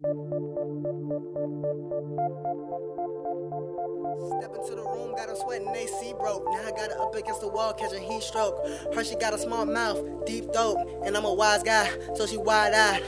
Step into the room, got him sweating, AC broke. Now I got her up against the wall, catching heat stroke. Her, she got a small mouth, deep throat. And I'm a wise guy, so she wide eyed.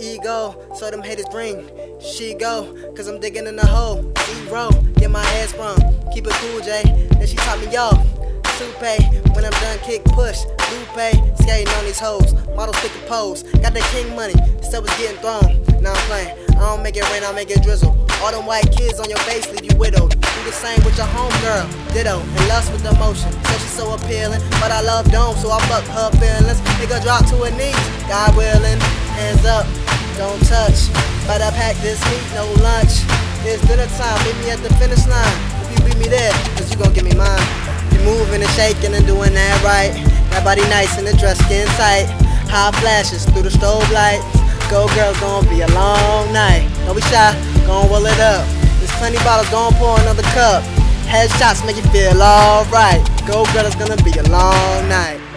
Ego, so them haters green. She go, cause I'm digging in the hole. Zero, get my ass from. Keep it cool, Jay. Then she taught me off. Supe, when I'm done, kick, push. Lupe, skating on these hoes. Models stick a pose. Got that king money, stuff was getting thrown. Now I'm playing. I don't make it rain, I make it drizzle. All them white kids on your face leave you widowed. Do the same with your homegirl, ditto. And lust with emotion, so she's so appealing. But I love Dome, so I fuck her feelings. Nigga drop to her knees, God willing. Hands up, don't touch. But I pack this meat, no lunch. It's dinner time, meet me at the finish line. Shaking and doing that right. That body nice and the dress skin tight. High flashes through the strobe light. Go girl, gonna be a long night. Don't be shy, gon' roll it up. There's plenty bottles, gon' pour another cup. Headshots make you feel alright. Go girl, it's gonna be a long night.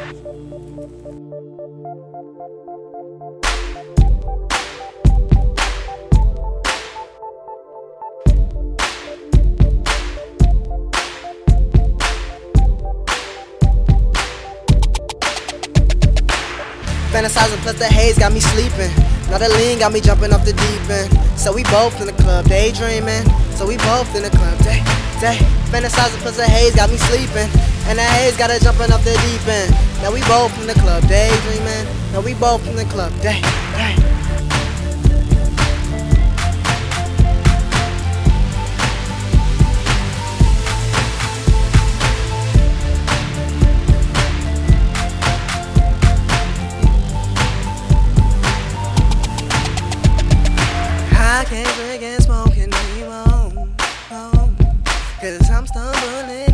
Fantasizing plus the haze got me sleeping. Now the lean got me jumping off the deep end. So we both in the club daydreaming. So we both in the club day, day. Fantasizing plus the haze got me sleeping. And the haze got us jumping off the deep end. Now we both in the club daydreaming. Now we both in the club day, day. Cause I'm stumbling.